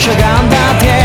是干大天。